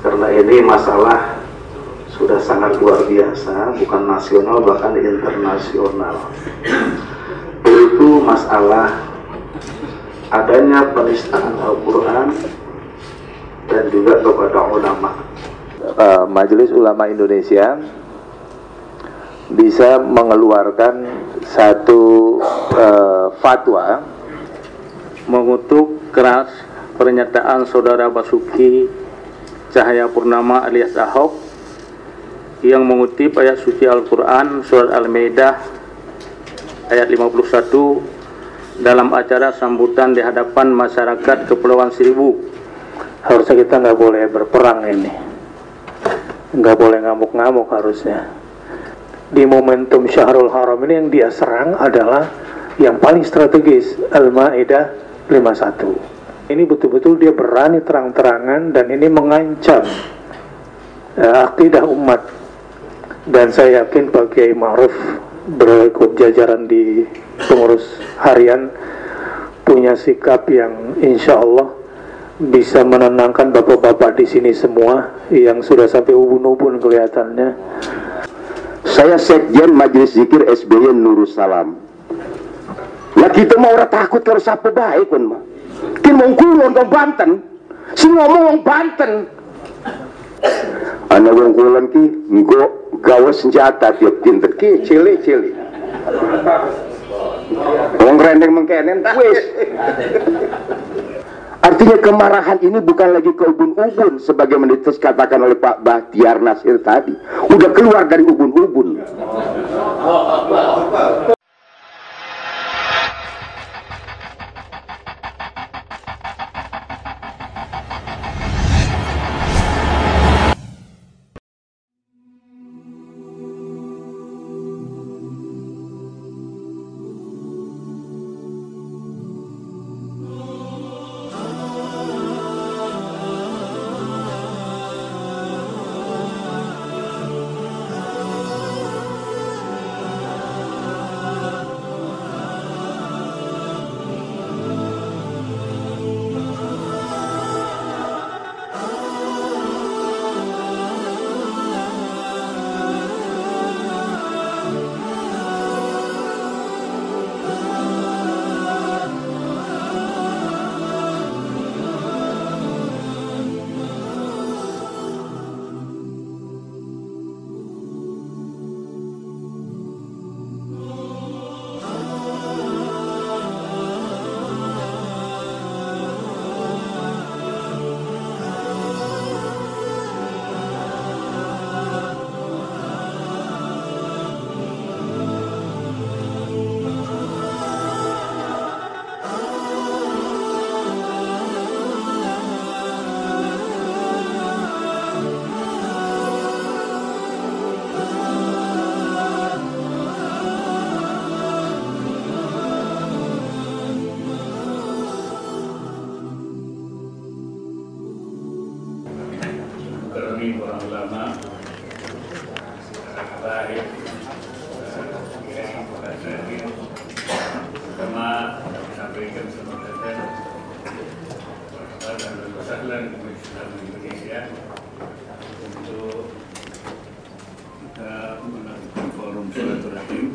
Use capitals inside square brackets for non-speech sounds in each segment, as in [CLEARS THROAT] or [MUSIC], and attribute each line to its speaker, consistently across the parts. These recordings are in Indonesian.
Speaker 1: karena ini masalah sudah sangat luar biasa, bukan nasional bahkan internasional. Itu masalah adanya penistaan Al-Quran dan juga kepada ulama.
Speaker 2: Uh, Majelis Ulama Indonesia bisa mengeluarkan satu uh, fatwa mengutuk keras pernyataan saudara Basuki Cahaya Purnama alias Ahok yang mengutip ayat suci Al-Quran surat Al-Maidah ayat 51 dalam acara sambutan di hadapan masyarakat Kepulauan Seribu. Harusnya kita nggak boleh berperang ini. Nggak boleh ngamuk-ngamuk harusnya. Di momentum Syahrul Haram ini yang dia serang adalah yang paling strategis Al-Maidah 51 ini betul-betul dia berani terang-terangan dan ini mengancam uh, akidah umat dan saya yakin Pak Kiai Ma'ruf berikut jajaran di pengurus harian punya sikap yang insya Allah bisa menenangkan bapak-bapak di sini semua yang sudah sampai ubun-ubun kelihatannya
Speaker 3: saya Sekjen Majelis Zikir SBY Nurul Salam. Lah kita mau orang takut kalau siapa baik kan mah. Kita mau kulon ke Banten. Si ngomong wong Banten. Ana wong ki gawe senjata tiap dinten ki cili-cili. Wong rendeng mengkenen wis. Artinya kemarahan ini bukan lagi ke ubun-ubun sebagaimana katakan oleh Pak Bahtiar Nasir tadi. Udah keluar dari ubun-ubun.
Speaker 4: Wasahlan Islam Indonesia untuk kita melakukan forum silaturahim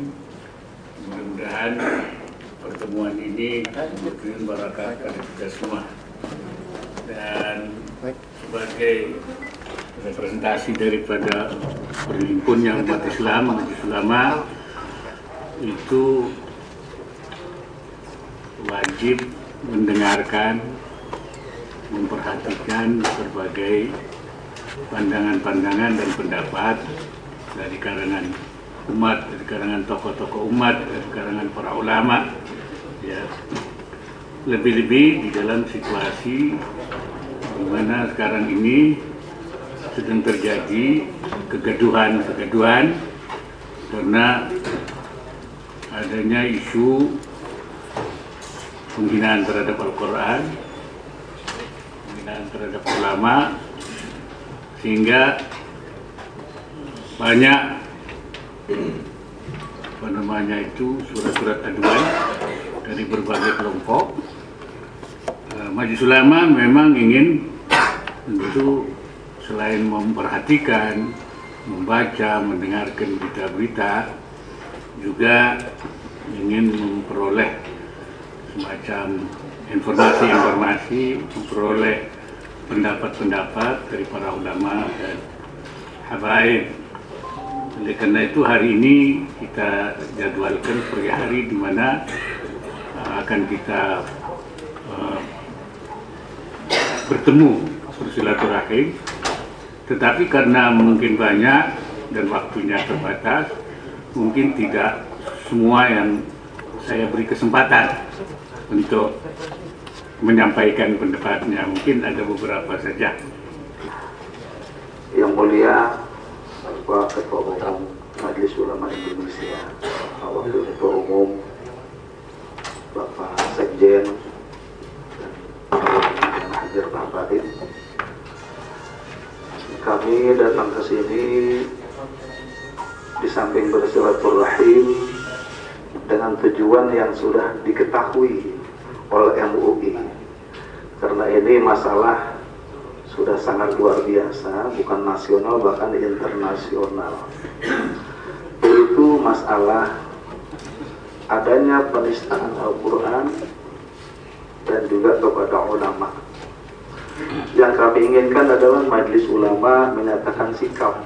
Speaker 4: mudah-mudahan pertemuan ini memberikan barakah kepada kita semua. Dan sebagai representasi daripada perhimpunnya umat Islam, Majelis Ulama itu wajib mendengarkan, memperhatikan berbagai pandangan-pandangan dan pendapat dari kalangan umat, dari kalangan tokoh-tokoh umat, dari kalangan para ulama, ya. Lebih-lebih di dalam situasi di mana sekarang ini sedang terjadi kegaduhan-kegaduhan karena adanya isu penghinaan terhadap Al-Quran, penghinaan terhadap ulama, sehingga banyak apa namanya itu surat-surat aduan dari berbagai kelompok. Majelis Ulama memang ingin tentu selain memperhatikan, membaca, mendengarkan berita-berita, juga ingin memperoleh semacam informasi-informasi, memperoleh pendapat-pendapat dari para ulama dan habaib. Oleh karena itu hari ini kita jadwalkan sebagai hari di mana uh, akan kita uh, bertemu bersilaturahim. Tetapi karena mungkin banyak dan waktunya terbatas, mungkin tidak semua yang saya beri kesempatan untuk menyampaikan pendapatnya. Mungkin ada beberapa saja.
Speaker 1: Yang mulia Bapak Ketua Umum Majelis Ulama Indonesia, Wakil Ketua Umum Bapak Sekjen dan hadir Bapak Kami datang ke sini di samping bersilaturahim dengan tujuan yang sudah diketahui oleh MUI karena ini masalah sudah sangat luar biasa bukan nasional bahkan internasional. Yaitu masalah adanya penistaan Al-Quran dan juga kepada ulama. Yang kami inginkan adalah majelis ulama menyatakan sikap.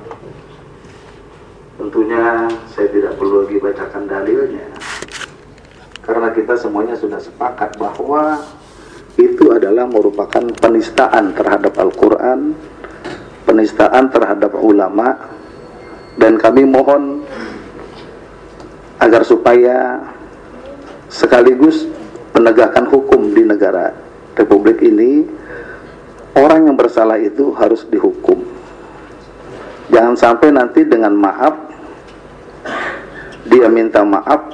Speaker 1: Tentunya saya tidak perlu lagi bacakan dalilnya. Karena kita semuanya sudah sepakat bahwa Itu adalah merupakan penistaan terhadap Al-Quran Penistaan terhadap ulama Dan kami mohon Agar supaya Sekaligus penegakan hukum di negara Republik ini Orang yang bersalah itu harus dihukum. Jangan sampai nanti dengan maaf dia minta maaf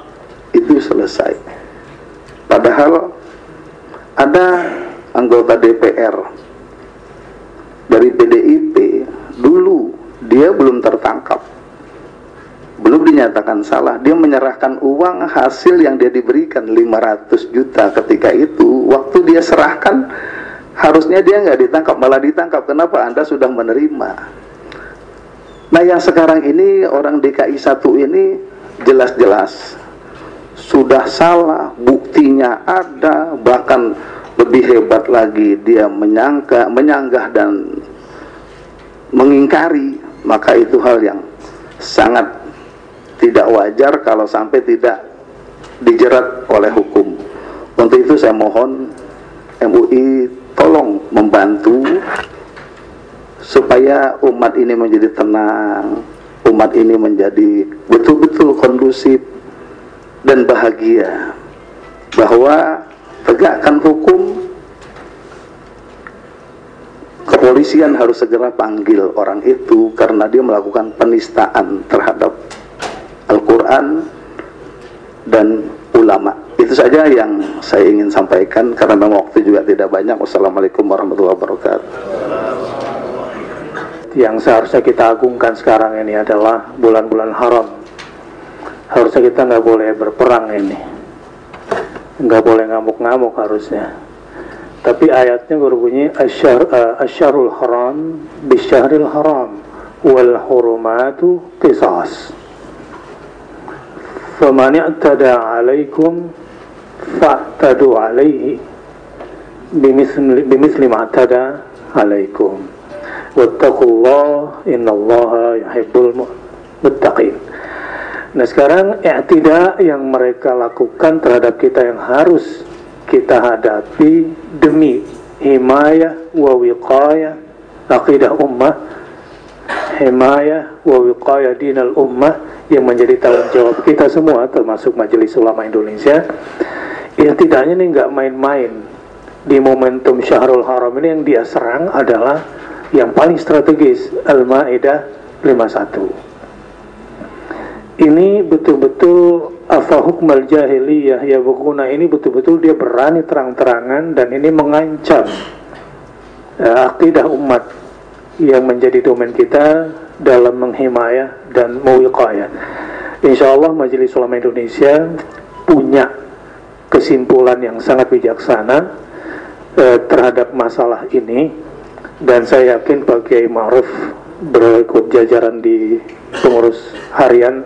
Speaker 1: itu selesai. Padahal ada anggota DPR dari PDIP dulu dia belum tertangkap. Belum dinyatakan salah. Dia menyerahkan uang hasil yang dia diberikan 500 juta ketika itu. Waktu dia serahkan harusnya dia nggak ditangkap malah ditangkap. Kenapa? Anda sudah menerima. Nah yang sekarang ini orang DKI 1 ini jelas-jelas sudah salah, buktinya ada, bahkan lebih hebat lagi dia menyangka, menyanggah dan mengingkari, maka itu hal yang sangat tidak wajar kalau sampai tidak dijerat oleh hukum. Untuk itu saya mohon MUI tolong membantu supaya umat ini menjadi tenang, umat ini menjadi betul-betul kondusif dan bahagia bahwa tegakkan hukum kepolisian harus segera panggil orang itu karena dia melakukan penistaan terhadap Al-Quran dan ulama. Itu saja yang saya ingin sampaikan karena memang waktu juga tidak banyak. Wassalamualaikum warahmatullahi wabarakatuh.
Speaker 5: Yang seharusnya kita agungkan sekarang ini adalah bulan-bulan haram harusnya kita nggak boleh berperang ini. Nggak boleh ngamuk-ngamuk harusnya. Tapi ayatnya berbunyi asyar, uh, asyarul haram bisyahril haram wal hurumatu qisas. Faman i'tada alaikum fa'tadu alaihi bimisli, ma'tada alaikum. Wattaqullah innallaha yuhibbul muttaqin nah sekarang i'tida yang mereka lakukan terhadap kita yang harus kita hadapi demi himayah wa wiqayah aqidah ummah himayah wa wiqayah dinal ummah yang menjadi tanggung jawab kita semua termasuk Majelis Ulama Indonesia. Yang tidaknya ini nggak main-main. Di momentum Syahrul Haram ini yang dia serang adalah yang paling strategis Al-Maidah 51 ini betul-betul afa hukmal jahiliyah ya bukuna ini betul-betul dia berani terang-terangan dan ini mengancam uh, akidah umat yang menjadi domain kita dalam menghimayah dan mewiqayah Insya Allah Majelis Ulama Indonesia punya kesimpulan yang sangat bijaksana uh, terhadap masalah ini. Dan saya yakin Pak Kiai Ma'ruf berikut jajaran di pengurus harian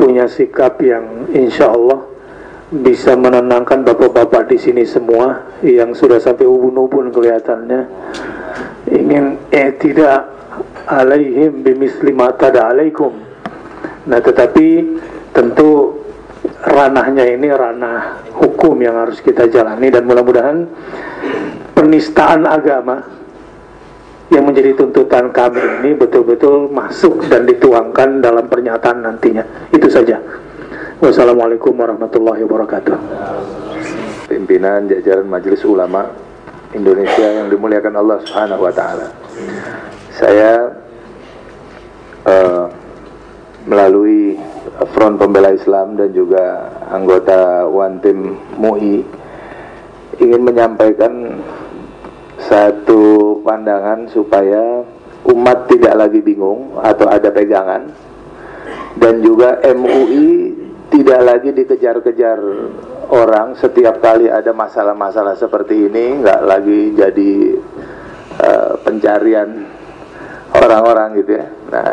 Speaker 5: punya sikap yang insya Allah bisa menenangkan bapak-bapak di sini semua yang sudah sampai ubun-ubun kelihatannya. Ingin eh tidak alaihim bimisli mata alaikum. Nah tetapi tentu ranahnya ini ranah hukum yang harus kita jalani dan mudah-mudahan penistaan agama yang menjadi tuntutan kami ini betul-betul masuk dan dituangkan dalam pernyataan nantinya. Itu saja. Wassalamualaikum warahmatullahi wabarakatuh.
Speaker 6: Pimpinan jajaran Majelis Ulama Indonesia yang dimuliakan Allah Subhanahu wa taala. Saya uh, melalui Front Pembela Islam dan juga anggota One Team MUI ingin menyampaikan satu pandangan supaya umat tidak lagi bingung atau ada pegangan. Dan juga MUI tidak lagi dikejar-kejar orang. Setiap kali ada masalah-masalah seperti ini nggak lagi jadi uh, pencarian orang-orang gitu ya. Nah,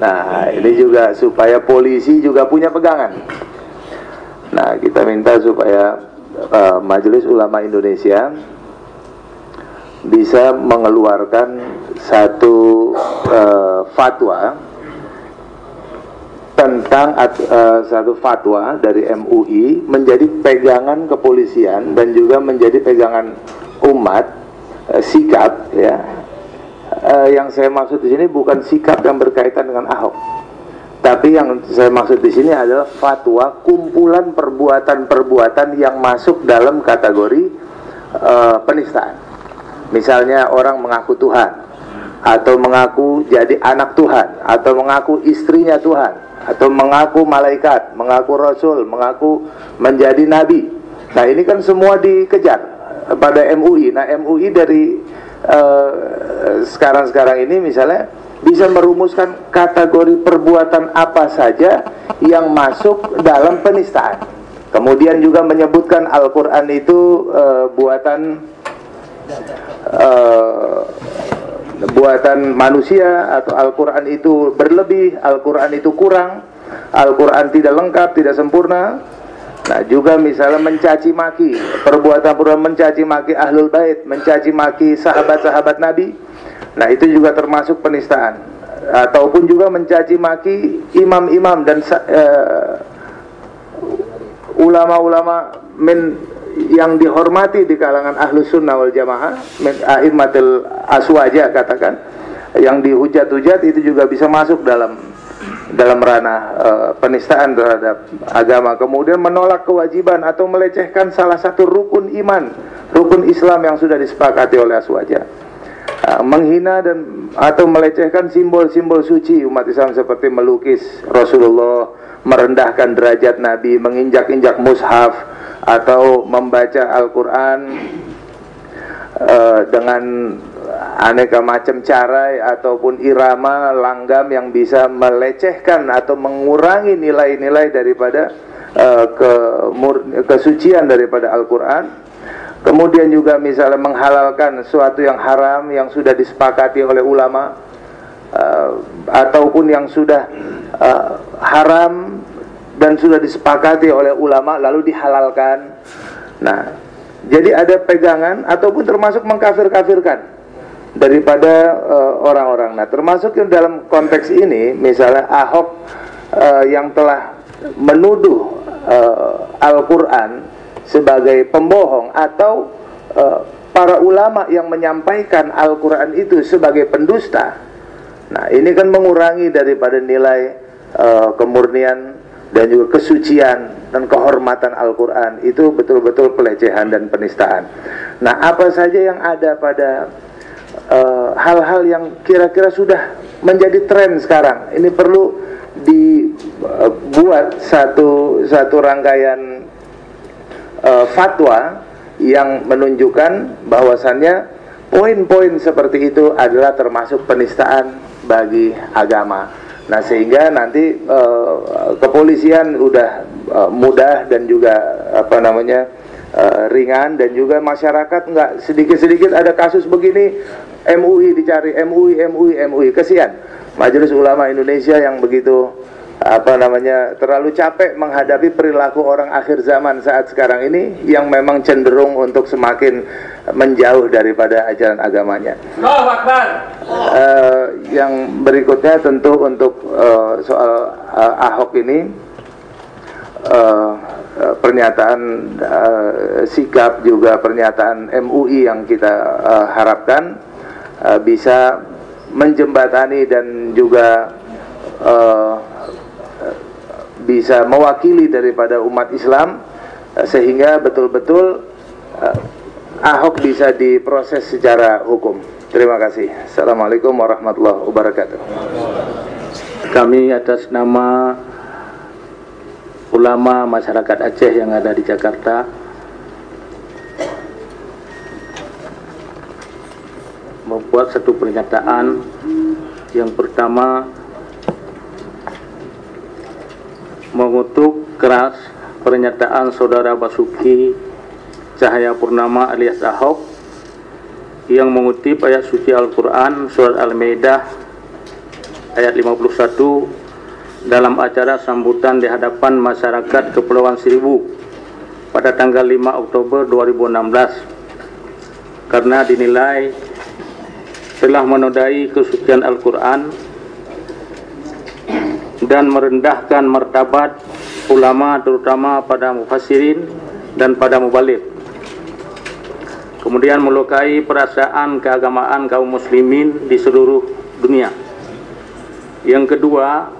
Speaker 6: nah ini juga supaya polisi juga punya pegangan. Nah kita minta supaya uh, Majelis Ulama Indonesia bisa mengeluarkan satu uh, fatwa tentang uh, satu fatwa dari MUI menjadi pegangan kepolisian dan juga menjadi pegangan umat uh, sikap ya. Uh, yang saya maksud di sini bukan sikap yang berkaitan dengan Ahok. Tapi yang saya maksud di sini adalah fatwa kumpulan perbuatan-perbuatan yang masuk dalam kategori uh, penistaan Misalnya orang mengaku Tuhan atau mengaku jadi anak Tuhan atau mengaku istrinya Tuhan atau mengaku malaikat, mengaku rasul, mengaku menjadi nabi. Nah, ini kan semua dikejar pada MUI. Nah, MUI dari sekarang-sekarang uh, ini misalnya bisa merumuskan kategori perbuatan apa saja yang masuk dalam penistaan. Kemudian juga menyebutkan Al-Qur'an itu uh, buatan uh, buatan manusia atau Al-Quran itu berlebih, Al-Quran itu kurang, Al-Quran tidak lengkap, tidak sempurna. Nah juga misalnya mencaci maki, perbuatan perbuatan mencaci maki ahlul bait, mencaci maki sahabat-sahabat Nabi. Nah itu juga termasuk penistaan. Ataupun juga mencaci maki imam-imam dan uh, ulama-ulama min yang dihormati di kalangan ahlu sunnah wal jamaah a'immatil aswaja katakan yang dihujat-hujat itu juga bisa masuk dalam dalam ranah uh, penistaan terhadap agama. Kemudian menolak kewajiban atau melecehkan salah satu rukun iman rukun Islam yang sudah disepakati oleh aswaja. Uh, menghina dan atau melecehkan simbol-simbol suci umat Islam seperti melukis Rasulullah merendahkan derajat Nabi menginjak-injak mushaf atau membaca Al-Quran uh, dengan aneka macam cara ataupun irama langgam yang bisa melecehkan atau mengurangi nilai-nilai daripada uh, ke kesucian daripada Al-Quran. Kemudian juga misalnya menghalalkan sesuatu yang haram yang sudah disepakati oleh ulama uh, ataupun yang sudah uh, haram dan sudah disepakati oleh ulama lalu dihalalkan. Nah, jadi ada pegangan ataupun termasuk mengkafir-kafirkan daripada uh, orang-orang. Nah, termasuk yang dalam konteks ini misalnya Ahok uh, yang telah menuduh uh, Al-Qur'an sebagai pembohong atau uh, para ulama yang menyampaikan Al-Qur'an itu sebagai pendusta. Nah, ini kan mengurangi daripada nilai uh, kemurnian dan juga kesucian dan kehormatan Al-Quran itu betul-betul pelecehan dan penistaan. Nah, apa saja yang ada pada eh, hal-hal uh, yang kira-kira sudah menjadi tren sekarang, ini perlu dibuat satu satu rangkaian uh, fatwa yang menunjukkan bahwasannya poin-poin seperti itu adalah termasuk penistaan bagi agama. Nah sehingga nanti uh, kepolisian udah uh, mudah dan juga apa namanya uh, ringan dan juga masyarakat nggak sedikit-sedikit ada kasus begini MUI dicari MUI MUI MUI kesian Majelis Ulama Indonesia yang begitu apa namanya terlalu capek menghadapi perilaku orang akhir zaman saat sekarang ini yang memang cenderung untuk semakin menjauh daripada ajaran agamanya. Uh, yang berikutnya tentu untuk uh, soal uh, Ahok ini uh, pernyataan uh, sikap juga pernyataan MUI yang kita uh, harapkan uh, bisa menjembatani dan juga uh, bisa mewakili daripada umat Islam uh, sehingga betul-betul uh, Ahok bisa diproses secara hukum. Terima kasih. Assalamualaikum warahmatullahi wabarakatuh.
Speaker 2: Kami atas nama ulama masyarakat Aceh yang ada di Jakarta membuat satu pernyataan yang pertama mengutuk keras pernyataan saudara Basuki Cahaya Purnama alias Ahok yang mengutip ayat suci Al-Quran surat Al-Maidah ayat 51 dalam acara sambutan di hadapan masyarakat Kepulauan Seribu pada tanggal 5 Oktober 2016 karena dinilai telah menodai kesucian Al-Quran dan merendahkan martabat ulama terutama pada mufassirin dan pada mubalik kemudian melukai perasaan keagamaan kaum muslimin di seluruh dunia. Yang kedua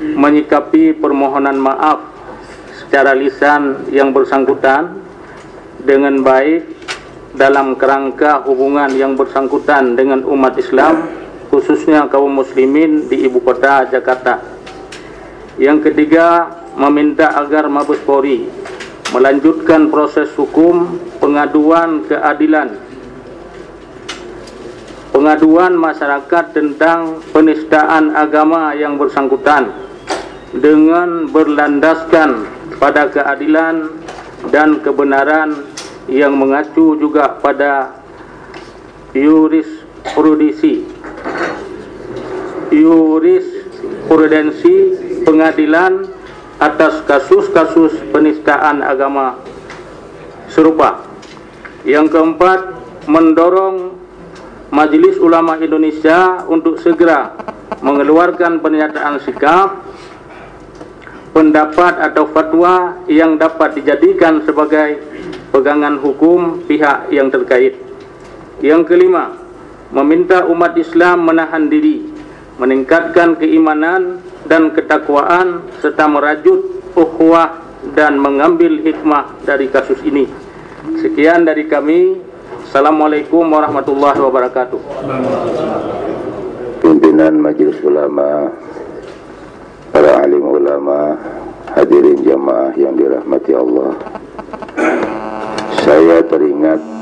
Speaker 2: menyikapi permohonan maaf secara lisan yang bersangkutan dengan baik dalam kerangka hubungan yang bersangkutan dengan umat Islam khususnya kaum muslimin di ibu kota Jakarta. Yang ketiga meminta agar Mabes Polri melanjutkan proses hukum pengaduan keadilan. Pengaduan masyarakat tentang penistaan agama yang bersangkutan dengan berlandaskan pada keadilan dan kebenaran yang mengacu juga pada prudensi prudensi pengadilan atas kasus-kasus penistaan agama serupa. Yang keempat, mendorong Majelis Ulama Indonesia untuk segera mengeluarkan pernyataan sikap pendapat atau fatwa yang dapat dijadikan sebagai pegangan hukum pihak yang terkait. Yang kelima, meminta umat Islam menahan diri, meningkatkan keimanan dan ketakwaan serta merajut ukhuwah dan mengambil hikmah dari kasus ini. Sekian dari kami. Assalamualaikum warahmatullahi wabarakatuh.
Speaker 3: Pimpinan Majelis Ulama, para alim ulama, hadirin jamaah yang dirahmati Allah. Saya teringat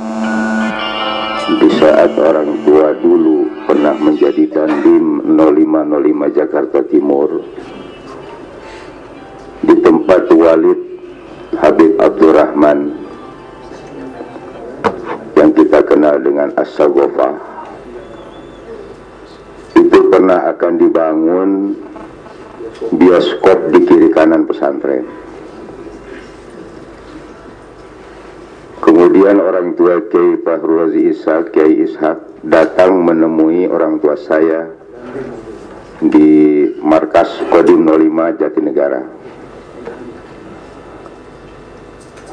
Speaker 3: di saat orang tua dulu pernah menjadi dandim 0505 Jakarta Timur di tempat Walid Habib Abdurrahman yang kita kenal dengan As-Sagofa itu pernah akan dibangun bioskop di kiri kanan pesantren Kemudian orang tua Kiai Fahru Razi Ishak, Kiai Ishak datang menemui orang tua saya di markas Kodim 05 Jatinegara.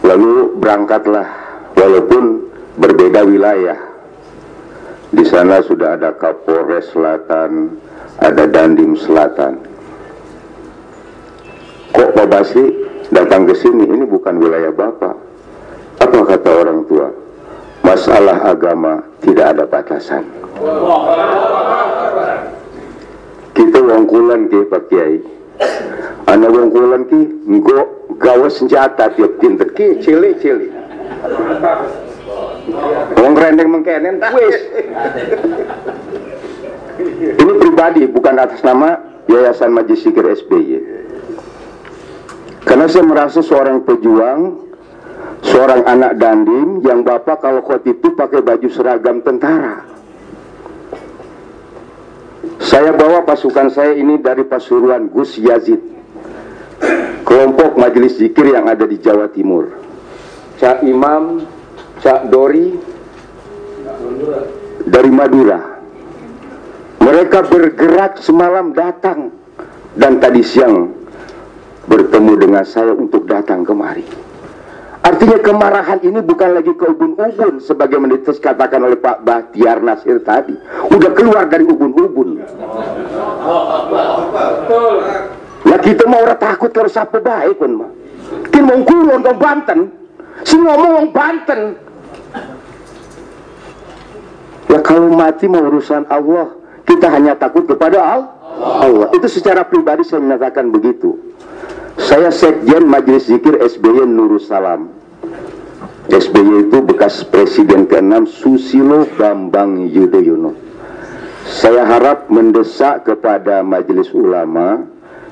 Speaker 3: Lalu berangkatlah walaupun berbeda wilayah. Di sana sudah ada Kapolres Selatan, ada Dandim Selatan. Kok Pak Basri datang ke sini? Ini bukan wilayah Bapak apa kata orang tua? Masalah agama tidak ada batasan. Kita wongkulan ke Pak Kiai. Anak wongkulan ki nggo gawe senjata tiap dinten ki cili-cili. Wong rendeng mengkenen wis. Ini pribadi bukan atas nama Yayasan Majlis Sikir SBY. Karena saya merasa seorang pejuang seorang anak dandim yang bapak kalau khotib itu pakai baju seragam tentara. Saya bawa pasukan saya ini dari Pasuruan Gus Yazid, kelompok majelis zikir yang ada di Jawa Timur. Cak Imam, Cak Dori, dari Madura. Mereka bergerak semalam datang dan tadi siang bertemu dengan saya untuk datang kemari. Artinya kemarahan ini bukan lagi ke ubun-ubun sebagaimana katakan oleh Pak Bahtiar Nasir tadi. Udah keluar dari ubun-ubun. Lah kita mau orang takut kalau siapa baik pun mah. Kita mau kulon ke Banten. Si ngomong Banten. Ya kalau mati mau urusan Allah, kita hanya takut kepada Allah. Itu secara pribadi saya menyatakan begitu. Saya Sekjen Majelis Zikir SBY Nurussalam. SBY itu bekas Presiden ke-6 Susilo Bambang Yudhoyono. Saya harap mendesak kepada Majelis Ulama,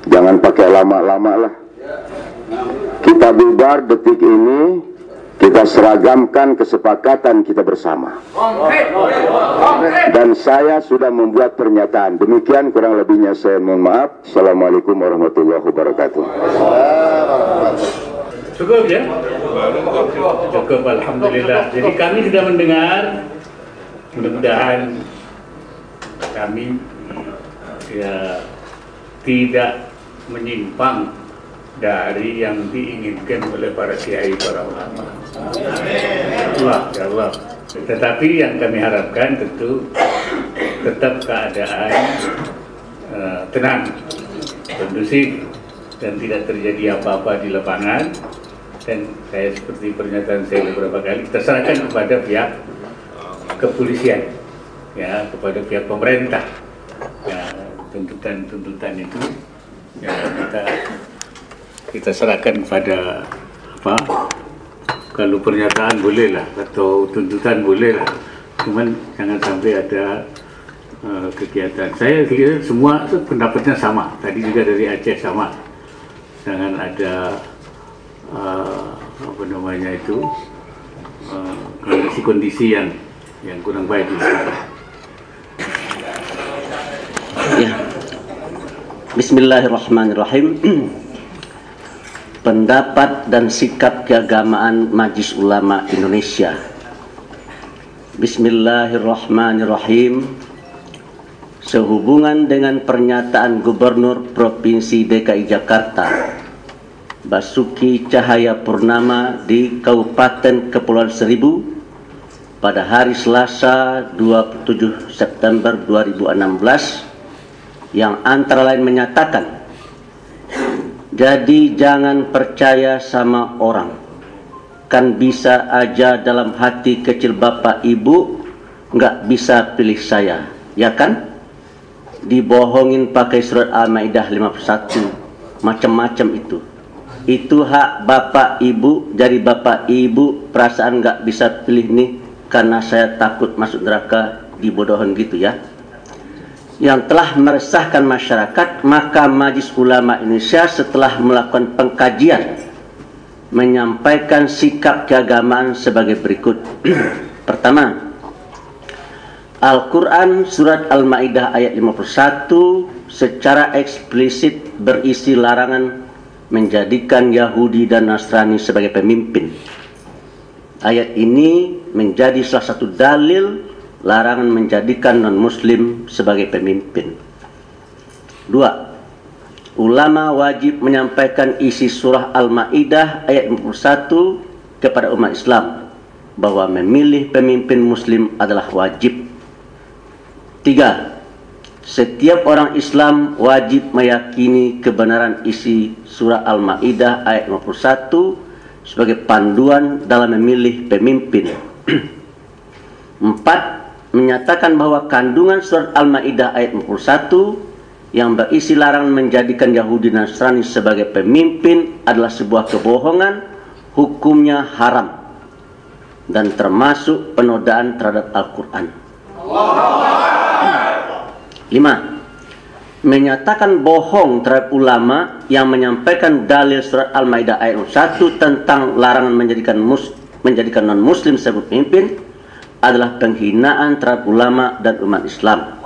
Speaker 3: jangan pakai lama-lama lah. Kita bubar detik ini, kita seragamkan kesepakatan kita bersama. Dan saya sudah membuat pernyataan. Demikian kurang lebihnya saya mohon maaf. Assalamualaikum warahmatullahi wabarakatuh.
Speaker 4: Cukup ya? Cukup, Alhamdulillah. Jadi kami sudah mendengar, mudah-mudahan kami ya tidak menyimpang dari yang diinginkan oleh para kiai para ulama. Allah, ya Allah. Tetapi yang kami harapkan tentu tetap keadaan uh, tenang, kondusif, dan tidak terjadi apa-apa di lapangan. Dan saya seperti pernyataan saya beberapa kali, terserahkan kepada pihak kepolisian, ya kepada pihak pemerintah. Ya, tuntutan-tuntutan itu ya kita kita serahkan kepada apa kalau pernyataan boleh lah atau tuntutan boleh lah. Cuman jangan sampai ada uh, kegiatan. Saya kira semua pendapatnya sama. Tadi juga dari Aceh sama. Jangan ada uh, apa namanya itu kondisi-kondisi uh, yang yang kurang baik di
Speaker 7: Ya. Bismillahirrahmanirrahim. Pendapat dan sikap keagamaan Majlis Ulama Indonesia. Bismillahirrahmanirrahim. Sehubungan dengan pernyataan Gubernur Provinsi DKI Jakarta Basuki Cahaya Purnama di Kabupaten Kepulauan Seribu pada hari Selasa 27 September 2016 yang antara lain menyatakan jadi jangan percaya sama orang. Kan bisa aja dalam hati kecil bapak ibu nggak bisa pilih saya. Ya kan? Dibohongin pakai surat Al-Maidah 51 macam-macam itu itu hak bapak ibu jadi bapak ibu perasaan nggak bisa pilih nih karena saya takut masuk neraka dibodohin gitu ya yang telah meresahkan masyarakat, maka Majlis Ulama Indonesia setelah melakukan pengkajian menyampaikan sikap keagamaan sebagai berikut. [CLEARS THROAT] Pertama, Al-Quran Surat Al-Ma'idah ayat 51 secara eksplisit berisi larangan menjadikan Yahudi dan Nasrani sebagai pemimpin. Ayat ini menjadi salah satu dalil larangan menjadikan non-muslim sebagai pemimpin. Dua, ulama wajib menyampaikan isi surah Al-Ma'idah ayat 41 kepada umat Islam bahwa memilih pemimpin muslim adalah wajib. Tiga, setiap orang Islam wajib meyakini kebenaran isi surah Al-Ma'idah ayat 51 sebagai panduan dalam memilih pemimpin. [CLEARS THROAT] Empat, menyatakan bahwa kandungan surat Al-Maidah ayat 41 yang berisi larangan menjadikan Yahudi Nasrani sebagai pemimpin adalah sebuah kebohongan, hukumnya haram dan termasuk penodaan terhadap Al-Qur'an. 5. menyatakan bohong terhadap ulama yang menyampaikan dalil surat Al-Maidah ayat 1 tentang larangan menjadikan mus menjadikan non muslim sebagai pemimpin adalah penghinaan terhadap ulama dan umat Islam.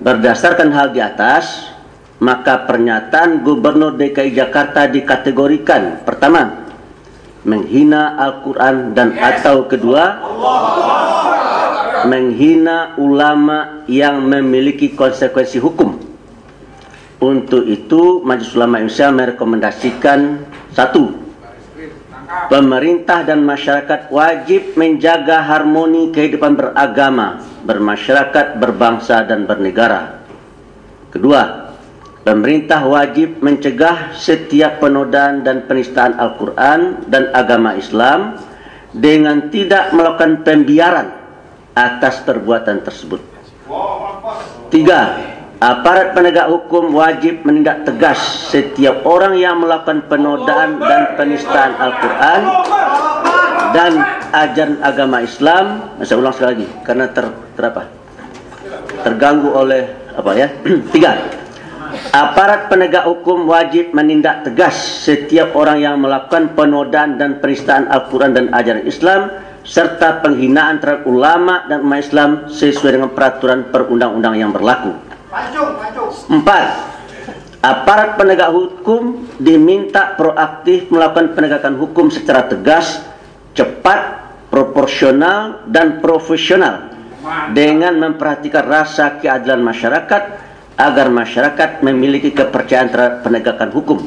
Speaker 7: Berdasarkan hal di atas, maka pernyataan Gubernur DKI Jakarta dikategorikan pertama menghina Al-Quran dan atau kedua menghina ulama yang memiliki konsekuensi hukum. Untuk itu, Majelis Ulama Indonesia merekomendasikan satu, pemerintah dan masyarakat wajib menjaga harmoni kehidupan beragama, bermasyarakat, berbangsa, dan bernegara. Kedua, pemerintah wajib mencegah setiap penodaan dan penistaan Al-Quran dan agama Islam dengan tidak melakukan pembiaran atas perbuatan tersebut. Tiga, aparat penegak hukum wajib menindak tegas setiap orang yang melakukan penodaan dan penistaan Al-Quran dan ajaran agama Islam. Saya ulang sekali lagi, karena ter, ter apa? terganggu oleh apa ya? [CLEARS THROAT] Tiga, aparat penegak hukum wajib menindak tegas setiap orang yang melakukan penodaan dan penistaan Al-Quran dan ajaran Islam serta penghinaan terhadap ulama dan umat Islam sesuai dengan peraturan perundang-undang yang berlaku. Empat, aparat penegak hukum diminta proaktif melakukan penegakan hukum secara tegas, cepat, proporsional, dan profesional dengan memperhatikan rasa keadilan masyarakat agar masyarakat memiliki kepercayaan terhadap penegakan hukum.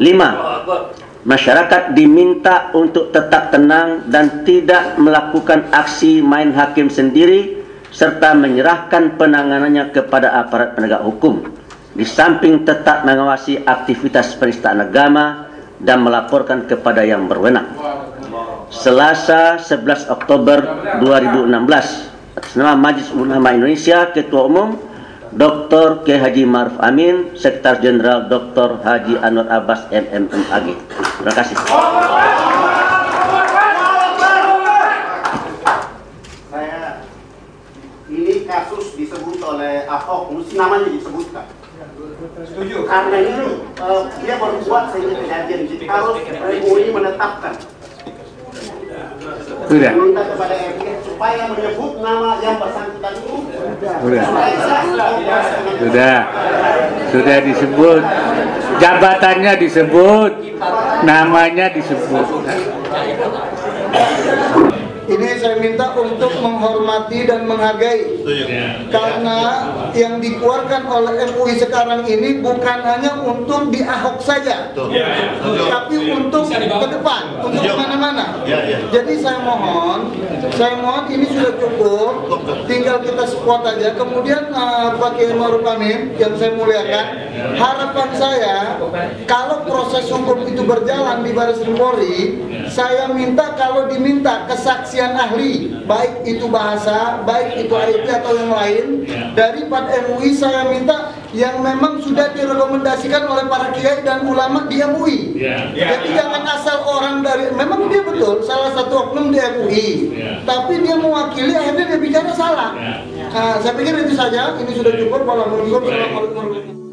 Speaker 7: Lima, masyarakat diminta untuk tetap tenang dan tidak melakukan aksi main hakim sendiri serta menyerahkan penanganannya kepada aparat penegak hukum. Di samping tetap mengawasi aktivitas penistaan agama dan melaporkan kepada yang berwenang. Selasa 11 Oktober 2016 atas nama Majlis Ulama Indonesia Ketua Umum Dr. K. Haji Maruf Amin, Sekretaris Jenderal Dr. Haji Anwar Abbas MMMAG. Terima kasih.
Speaker 8: Saya ini kasus disebut oleh Ahok, mesti namanya disebutkan. Setuju. Karena ini uh, dia berbuat sehingga kejadian harus MUI menetapkan.
Speaker 4: Sudah.
Speaker 8: Minta kepada MUI supaya menyebut nama yang bersangkutan itu.
Speaker 4: Sudah. Sudah. Sudah disebut. Jabatannya disebut. Namanya disebut.
Speaker 9: Ini saya minta untuk menghormati dan menghargai karena yang dikeluarkan oleh MUI sekarang ini bukan hanya untuk di Ahok saja, tapi untuk ke depan, untuk ke mana-mana. Jadi saya mohon, saya mohon ini sudah cukup, tinggal kita squat aja. Kemudian eh, Pak Kiai Maruf Amin yang saya muliakan, harapan saya kalau proses hukum itu berjalan di Baris Polri, saya minta kalau diminta kesaksian ahli, baik itu bahasa, baik itu IT atau yang lain, dari Pak MUI saya minta yang memang sudah direkomendasikan oleh para kiai dan ulama di MUI. Jadi jangan asal orang dari, memang dia betul salah satu oknum di MUI, tapi dia mewakili akhirnya dia bicara salah. Nah, saya pikir itu saja, ini sudah cukup. Warahmatullahi wabarakatuh.